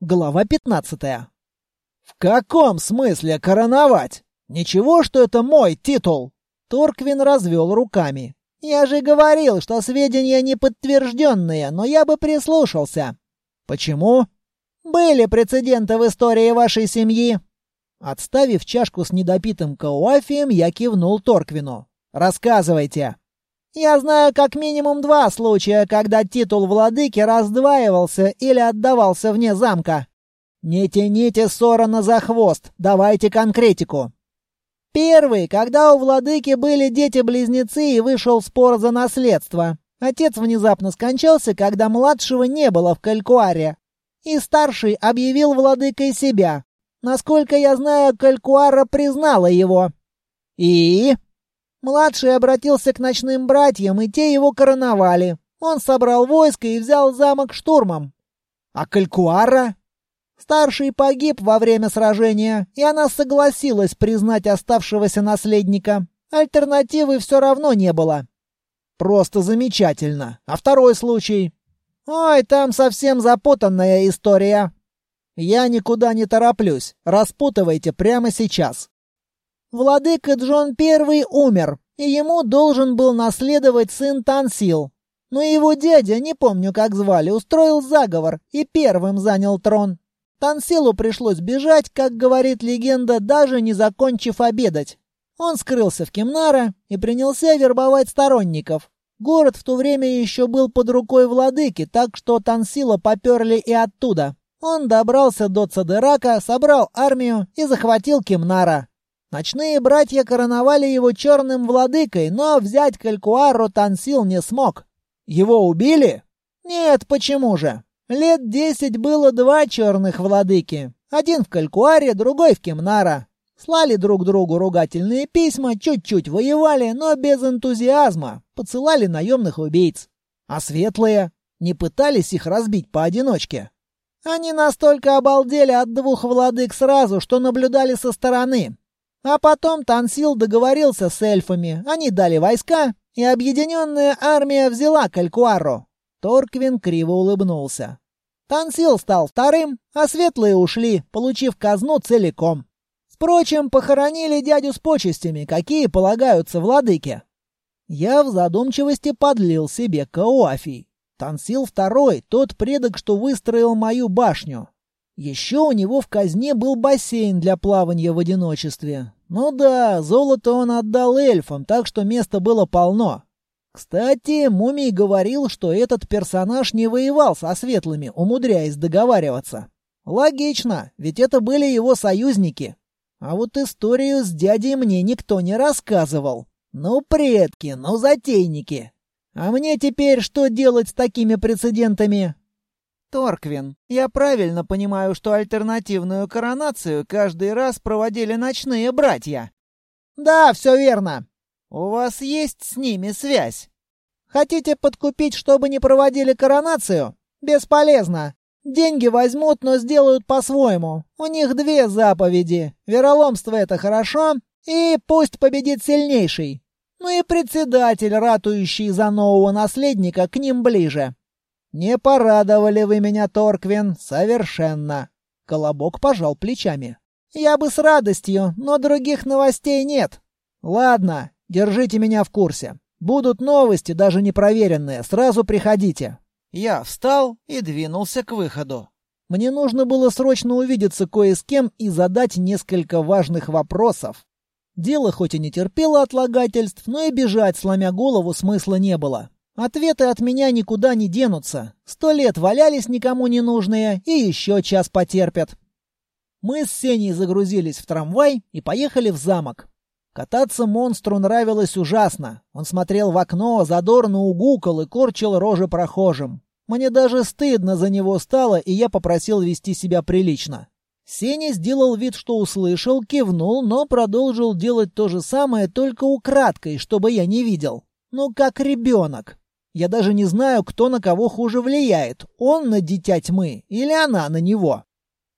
Глава 15. В каком смысле короновать? Ничего, что это мой титул. Торквин развел руками. Я же говорил, что сведения не подтвержденные, но я бы прислушался. Почему? Были прецеденты в истории вашей семьи. Отставив чашку с недопитым кауафием, я кивнул Торквину. Рассказывайте. Я знаю как минимум два случая, когда титул владыки раздваивался или отдавался вне замка. Не тяните Сорона за хвост, давайте конкретику. Первый, когда у владыки были дети-близнецы и вышел спор за наследство. Отец внезапно скончался, когда младшего не было в Калькуаре. И старший объявил владыкой себя. Насколько я знаю, Калькуара признала его. И... Младший обратился к ночным братьям, и те его короновали. Он собрал войско и взял замок штурмом. А Калькуара? Старший погиб во время сражения, и она согласилась признать оставшегося наследника. Альтернативы все равно не было. Просто замечательно. А второй случай? Ой, там совсем запутанная история. Я никуда не тороплюсь. Распутывайте прямо сейчас. Владыка Джон I умер, и ему должен был наследовать сын Тансил. Но его дядя, не помню как звали, устроил заговор и первым занял трон. Тансилу пришлось бежать, как говорит легенда, даже не закончив обедать. Он скрылся в Кемнара и принялся вербовать сторонников. Город в то время еще был под рукой владыки, так что Тансила поперли и оттуда. Он добрался до Цадырака, собрал армию и захватил Кемнара. Ночные братья короновали его черным владыкой, но взять Калькуару Тансил не смог. Его убили? Нет, почему же? Лет десять было два черных владыки. Один в Калькуаре, другой в Кемнара. Слали друг другу ругательные письма, чуть-чуть воевали, но без энтузиазма. Поцелали наемных убийц. А светлые? Не пытались их разбить поодиночке? Они настолько обалдели от двух владык сразу, что наблюдали со стороны. А потом Тансил договорился с эльфами, они дали войска, и объединенная армия взяла Калькуару. Торквин криво улыбнулся. Тансил стал вторым, а светлые ушли, получив казну целиком. Впрочем, похоронили дядю с почестями, какие полагаются владыке. Я в задумчивости подлил себе кауафий. Тансил второй, тот предок, что выстроил мою башню. Еще у него в казне был бассейн для плавания в одиночестве. Ну да, золото он отдал эльфам, так что места было полно. Кстати, Мумий говорил, что этот персонаж не воевал со светлыми, умудряясь договариваться. Логично, ведь это были его союзники. А вот историю с дядей мне никто не рассказывал. Ну, предки, ну, затейники. А мне теперь что делать с такими прецедентами? Торквин, я правильно понимаю, что альтернативную коронацию каждый раз проводили ночные братья? Да, все верно. У вас есть с ними связь? Хотите подкупить, чтобы не проводили коронацию? Бесполезно. Деньги возьмут, но сделают по-своему. У них две заповеди. Вероломство — это хорошо, и пусть победит сильнейший. Ну и председатель, ратующий за нового наследника, к ним ближе. «Не порадовали вы меня, Торквин, совершенно!» Колобок пожал плечами. «Я бы с радостью, но других новостей нет. Ладно, держите меня в курсе. Будут новости, даже непроверенные, сразу приходите». Я встал и двинулся к выходу. Мне нужно было срочно увидеться кое с кем и задать несколько важных вопросов. Дело хоть и не терпело отлагательств, но и бежать, сломя голову, смысла не было. Ответы от меня никуда не денутся. Сто лет валялись никому не нужные и еще час потерпят. Мы с Сеней загрузились в трамвай и поехали в замок. Кататься монстру нравилось ужасно. Он смотрел в окно, задорно угукал и корчил рожи прохожим. Мне даже стыдно за него стало, и я попросил вести себя прилично. Сеня сделал вид, что услышал, кивнул, но продолжил делать то же самое, только украдкой, чтобы я не видел. Ну, как ребенок. Я даже не знаю, кто на кого хуже влияет, он на дитя тьмы или она на него.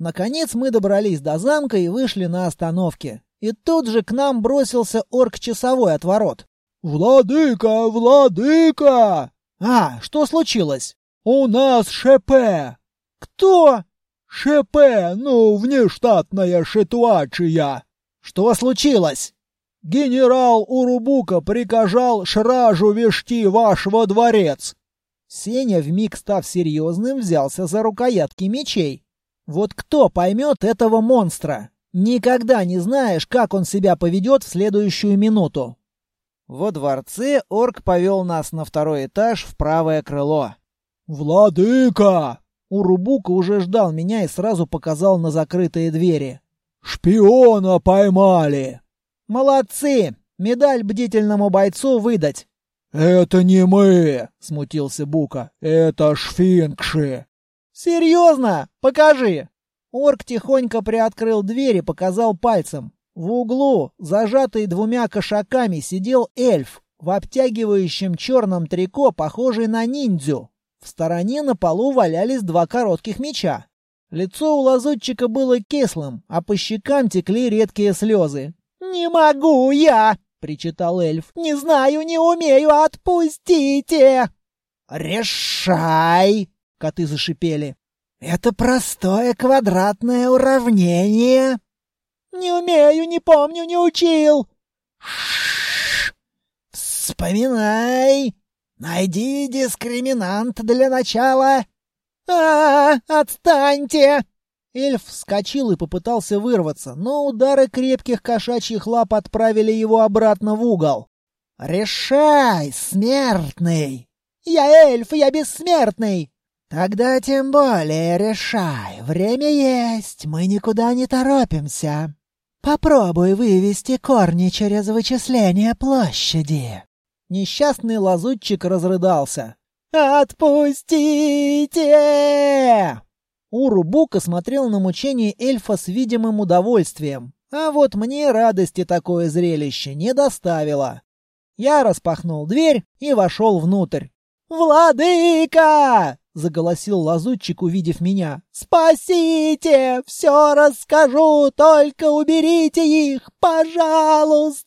Наконец мы добрались до замка и вышли на остановке. И тут же к нам бросился орк-часовой от ворот. «Владыка, владыка!» «А, что случилось?» «У нас ШП!» «Кто?» ШП, ну, внештатная ситуация. Что случилось? Генерал Урубука приказал шражу вести ваш во дворец. Сеня, вмиг став серьезным, взялся за рукоятки мечей. Вот кто поймет этого монстра? Никогда не знаешь, как он себя поведет в следующую минуту. Во дворце орк повел нас на второй этаж в правое крыло. «Владыка!» Урубука уже ждал меня и сразу показал на закрытые двери. «Шпиона поймали!» «Молодцы! Медаль бдительному бойцу выдать!» «Это не мы!» — смутился Бука. «Это шфинкши!» «Серьезно? Покажи!» Орк тихонько приоткрыл дверь и показал пальцем. В углу, зажатый двумя кошаками, сидел эльф в обтягивающем черном трико, похожий на ниндзю. В стороне на полу валялись два коротких меча. Лицо у лазутчика было кислым, а по щекам текли редкие слезы. «Не могу я!» — причитал эльф. «Не знаю, не умею, отпустите!» «Решай!» — коты зашипели. «Это простое квадратное уравнение!» «Не умею, не помню, не учил!» «Ш -ш -ш. «Вспоминай!» Найди дискриминант для начала. А, -а, -а отстаньте! Эльф вскочил и попытался вырваться, но удары крепких кошачьих лап отправили его обратно в угол. «Решай, смертный!» «Я эльф, я бессмертный!» «Тогда тем более решай. Время есть, мы никуда не торопимся. Попробуй вывести корни через вычисление площади». Несчастный лазутчик разрыдался. «Отпустите!» Урубука смотрел на мучение эльфа с видимым удовольствием. А вот мне радости такое зрелище не доставило. Я распахнул дверь и вошел внутрь. «Владыка!» — заголосил лазутчик, увидев меня. «Спасите! Все расскажу, только уберите их, пожалуйста!»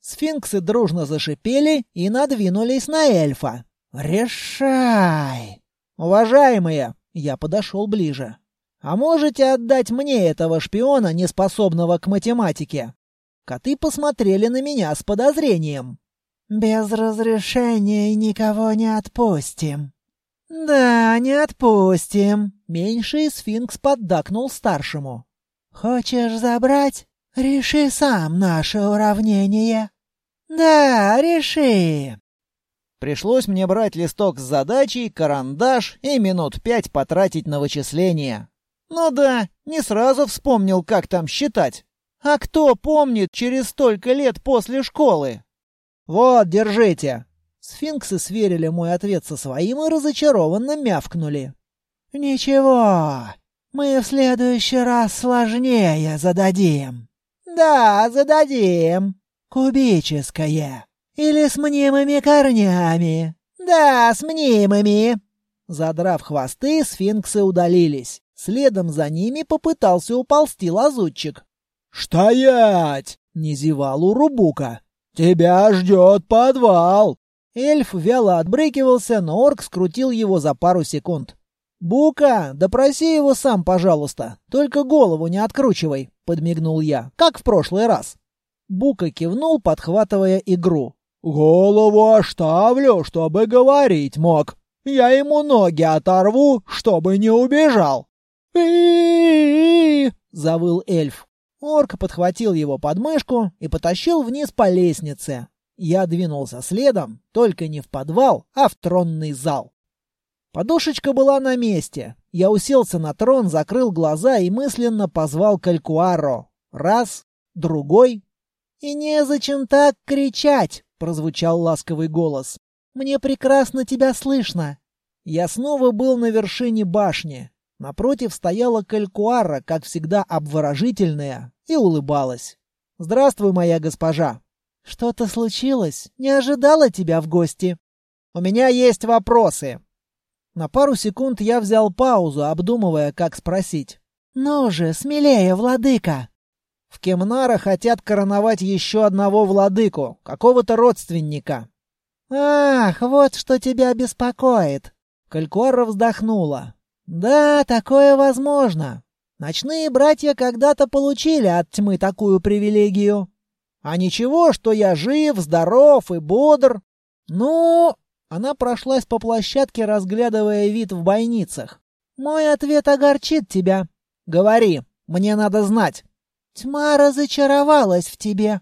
Сфинксы дружно зашипели и надвинулись на эльфа. «Решай!» «Уважаемые!» — я подошел ближе. «А можете отдать мне этого шпиона, неспособного к математике?» Коты посмотрели на меня с подозрением. «Без разрешения никого не отпустим». «Да, не отпустим», — меньший сфинкс поддакнул старшему. «Хочешь забрать? Реши сам наше уравнение». «Да, реши!» Пришлось мне брать листок с задачей, карандаш и минут пять потратить на вычисления. Ну да, не сразу вспомнил, как там считать. А кто помнит через столько лет после школы? Вот, держите. Сфинксы сверили мой ответ со своим и разочарованно мявкнули. Ничего, мы в следующий раз сложнее зададим. Да, зададим. «Кубическое. Или с мнимыми корнями?» «Да, с мнимыми». Задрав хвосты, сфинксы удалились. Следом за ними попытался уползти лазутчик. «Стоять!» — не зевал Урубука. «Тебя ждет подвал!» Эльф вяло отбрыкивался, но орк скрутил его за пару секунд. «Бука, допроси его сам, пожалуйста. Только голову не откручивай», — подмигнул я, как в прошлый раз. Бука кивнул, подхватывая игру. «Голову оставлю, чтобы говорить мог. Я ему ноги оторву, чтобы не убежал». Завыл эльф. Орк подхватил его под мышку и потащил вниз по лестнице. Я двинулся следом, только не в подвал, а в тронный зал. Подушечка была на месте. Я уселся на трон, закрыл глаза и мысленно позвал Калькуаро. Раз, другой, «И незачем так кричать!» — прозвучал ласковый голос. «Мне прекрасно тебя слышно!» Я снова был на вершине башни. Напротив стояла Калькуара, как всегда обворожительная, и улыбалась. «Здравствуй, моя госпожа!» «Что-то случилось? Не ожидала тебя в гости?» «У меня есть вопросы!» На пару секунд я взял паузу, обдумывая, как спросить. «Ну же, смелее, владыка!» В Кемнара хотят короновать еще одного владыку, какого-то родственника. «Ах, вот что тебя беспокоит!» Калькуара вздохнула. Да, такое возможно. Ночные братья когда-то получили от тьмы такую привилегию. А ничего, что я жив, здоров и бодр. Ну, она прошлась по площадке, разглядывая вид в бойницах. Мой ответ огорчит тебя. Говори, мне надо знать. Тьма разочаровалась в тебе.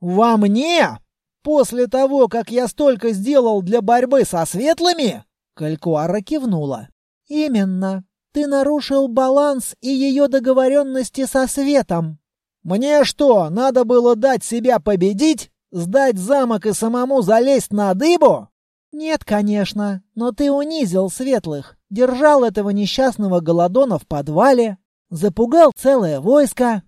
Во мне? После того, как я столько сделал для борьбы со светлыми? Калькуара кивнула. Именно. Ты нарушил баланс и ее договоренности со светом. Мне что, надо было дать себя победить? Сдать замок и самому залезть на дыбу? Нет, конечно, но ты унизил светлых, держал этого несчастного голодона в подвале, запугал целое войско.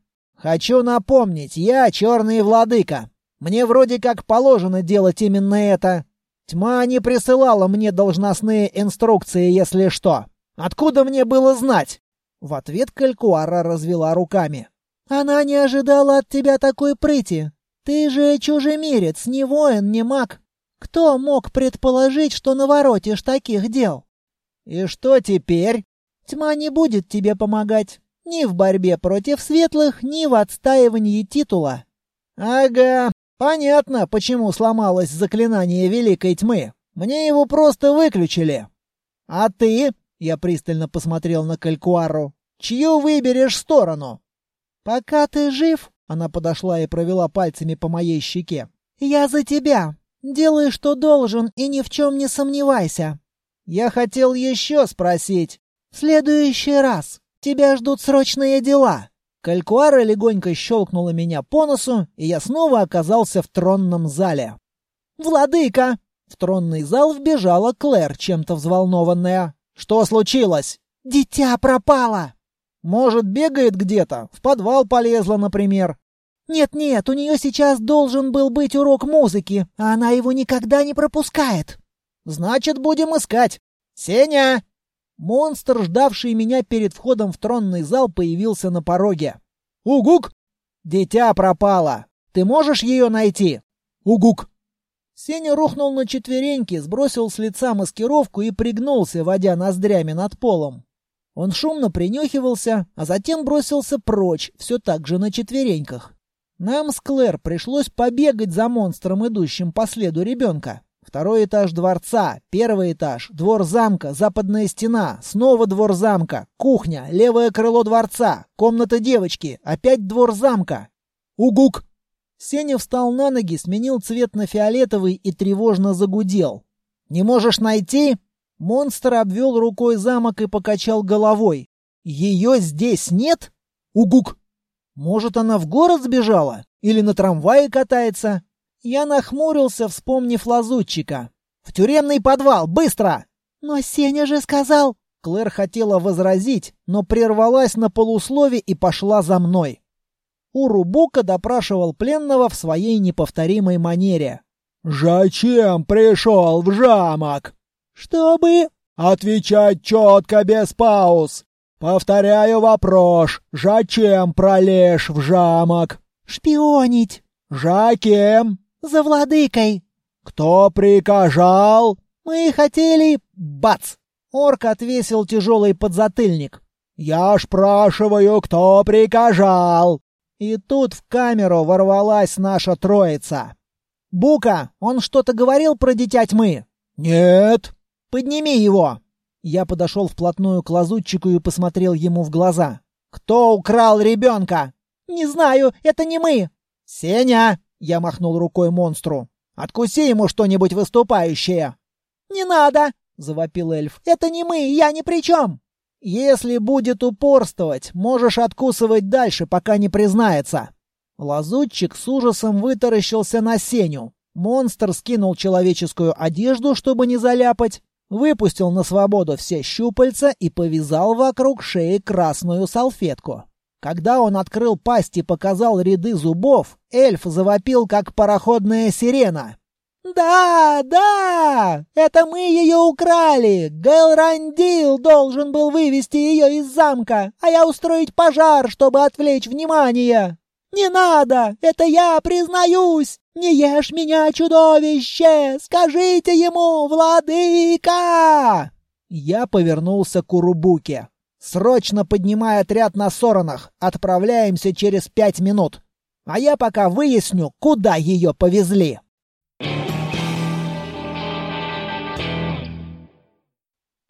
Хочу напомнить, я черный владыка. Мне вроде как положено делать именно это. Тьма не присылала мне должностные инструкции, если что. Откуда мне было знать? В ответ Калькуара развела руками. Она не ожидала от тебя такой прыти. Ты же чужемирец, не воин, не маг. Кто мог предположить, что наворотишь таких дел? И что теперь? Тьма не будет тебе помогать. Ни в борьбе против светлых, ни в отстаивании титула. Ага, понятно, почему сломалось заклинание Великой Тьмы. Мне его просто выключили. А ты? Я пристально посмотрел на Калькуару. Чью выберешь сторону? Пока ты жив, она подошла и провела пальцами по моей щеке. Я за тебя. Делай, что должен, и ни в чем не сомневайся. Я хотел еще спросить. В следующий раз. Тебя ждут срочные дела. Калькуара легонько щелкнула меня по носу, и я снова оказался в тронном зале. «Владыка!» В тронный зал вбежала Клэр, чем-то взволнованная. «Что случилось?» «Дитя пропало!» «Может, бегает где-то? В подвал полезла, например?» «Нет-нет, у нее сейчас должен был быть урок музыки, а она его никогда не пропускает». «Значит, будем искать. Сеня!» Монстр, ждавший меня перед входом в тронный зал, появился на пороге. «Угук!» «Дитя пропало. Ты можешь ее найти?» «Угук!» Сеня рухнул на четвереньки, сбросил с лица маскировку и пригнулся, водя ноздрями над полом. Он шумно принюхивался, а затем бросился прочь, все так же на четвереньках. Нам с Клэр пришлось побегать за монстром, идущим по следу ребенка. Второй этаж дворца, первый этаж, двор замка, западная стена, снова двор замка, кухня, левое крыло дворца, комната девочки, опять двор замка. Угук! Сеня встал на ноги, сменил цвет на фиолетовый и тревожно загудел. «Не можешь найти?» Монстр обвел рукой замок и покачал головой. «Ее здесь нет?» «Угук!» «Может, она в город сбежала? Или на трамвае катается?» Я нахмурился, вспомнив лазутчика. «В тюремный подвал! Быстро!» «Но Сеня же сказал...» Клэр хотела возразить, но прервалась на полуслове и пошла за мной. Урубука допрашивал пленного в своей неповторимой манере. «Зачем пришел в замок?» «Чтобы...» «Отвечать четко, без пауз. Повторяю вопрос. Зачем пролешь в замок?» «Шпионить». «За кем?» «За владыкой». «Кто приказал?» «Мы хотели...» Бац! Орк отвесил тяжелый подзатыльник. «Я спрашиваю, кто приказал?» И тут в камеру ворвалась наша троица. «Бука, он что-то говорил про дитя тьмы?» «Нет». «Подними его!» Я подошел вплотную к лазутчику и посмотрел ему в глаза. «Кто украл ребенка?» «Не знаю, это не мы!» «Сеня!» Я махнул рукой монстру. «Откуси ему что-нибудь выступающее!» «Не надо!» — завопил эльф. «Это не мы, я ни при чем!» «Если будет упорствовать, можешь откусывать дальше, пока не признается!» Лазутчик с ужасом вытаращился на Сеню. Монстр скинул человеческую одежду, чтобы не заляпать, выпустил на свободу все щупальца и повязал вокруг шеи красную салфетку. Когда он открыл пасть и показал ряды зубов, эльф завопил, как пароходная сирена. «Да, да! Это мы ее украли! Гэлрандил должен был вывести ее из замка, а я устроить пожар, чтобы отвлечь внимание! Не надо! Это я признаюсь! Не ешь меня, чудовище! Скажите ему, владыка!» Я повернулся к Урубуке. «Срочно поднимай отряд на Соронах. Отправляемся через пять минут. А я пока выясню, куда ее повезли».